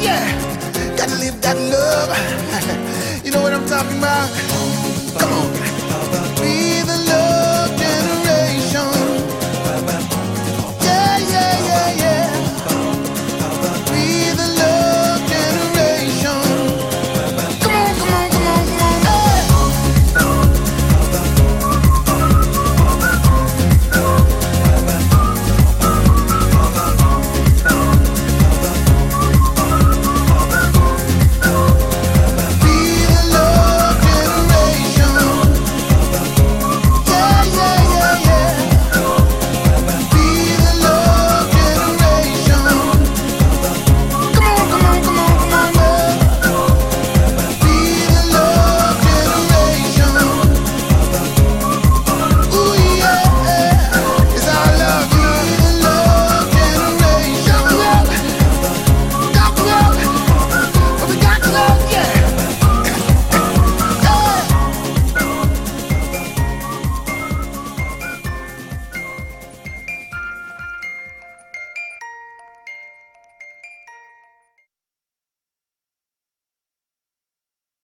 Yeah, gotta live that love. you know what I'm talking about? Come on.